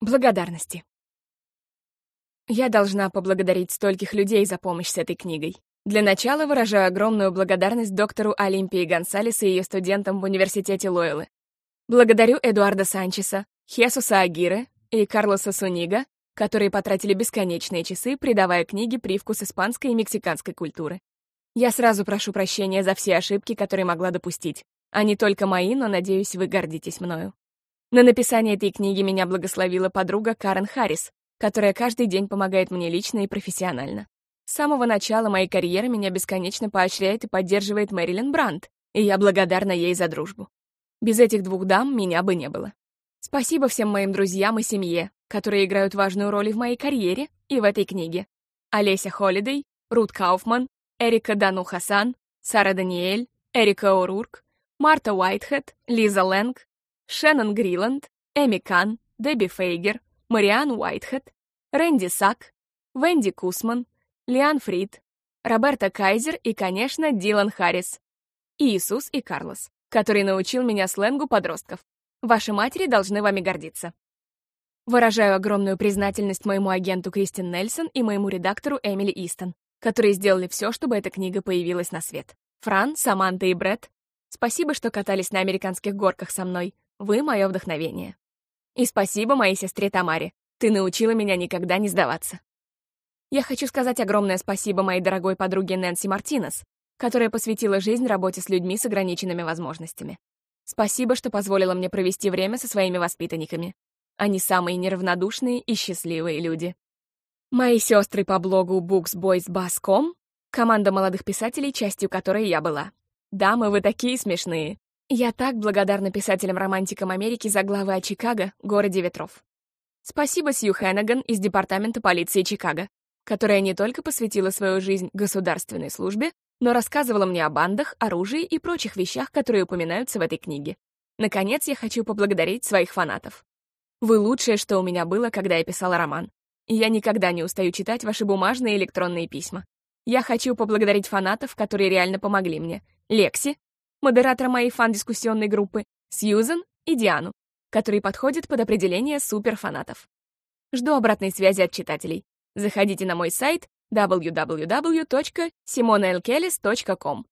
Благодарности. Я должна поблагодарить стольких людей за помощь с этой книгой. Для начала выражаю огромную благодарность доктору Олимпии Гонсалес и ее студентам в университете Лойлы. Благодарю Эдуарда Санчеса, Хесуса Агиры и Карлоса Сунига, которые потратили бесконечные часы, придавая книге привкус испанской и мексиканской культуры. Я сразу прошу прощения за все ошибки, которые могла допустить. Они только мои, но, надеюсь, вы гордитесь мною. На написание этой книги меня благословила подруга Карен Харрис, которая каждый день помогает мне лично и профессионально. С самого начала моей карьеры меня бесконечно поощряет и поддерживает Мэрилин Брандт, и я благодарна ей за дружбу. Без этих двух дам меня бы не было. Спасибо всем моим друзьям и семье, которые играют важную роль в моей карьере и в этой книге. Олеся Холидей, Рут Кауфман, Эрика Дану Хасан, Сара Даниэль, Эрика О'Рурк, Марта Уайтхед, Лиза Лэнг, Шеннон Гриланд, Эми Кан, Дебби Фейгер, Мариан Уайтхед, Рэнди Сак, Венди Кусман, Лиан Фрид, Роберта Кайзер и, конечно, Дилан Харрис. Иисус и Карлос, который научил меня сленгу подростков. Ваши матери должны вами гордиться. Выражаю огромную признательность моему агенту Кристин Нельсон и моему редактору Эмили Истон, которые сделали все, чтобы эта книга появилась на свет. Фран, Саманта и Бред, спасибо, что катались на американских горках со мной. Вы — мое вдохновение. И спасибо моей сестре Тамаре. Ты научила меня никогда не сдаваться. Я хочу сказать огромное спасибо моей дорогой подруге Нэнси Мартинес, которая посвятила жизнь работе с людьми с ограниченными возможностями. Спасибо, что позволила мне провести время со своими воспитанниками. Они самые неравнодушные и счастливые люди. Мои сестры по блогу booksboysbus.com — команда молодых писателей, частью которой я была. Дамы, вы такие смешные. Я так благодарна писателям-романтикам Америки за главы о Чикаго, городе ветров. Спасибо Сью Хеннеган из Департамента полиции Чикаго, которая не только посвятила свою жизнь государственной службе, но рассказывала мне о бандах, оружии и прочих вещах, которые упоминаются в этой книге. Наконец, я хочу поблагодарить своих фанатов. Вы лучшее, что у меня было, когда я писала роман. И я никогда не устаю читать ваши бумажные и электронные письма. Я хочу поблагодарить фанатов, которые реально помогли мне. Лекси, модератора моей фан-дискуссионной группы, Сьюзен и Диану, которые подходят под определение суперфанатов. Жду обратной связи от читателей. Заходите на мой сайт www.simonelkelis.com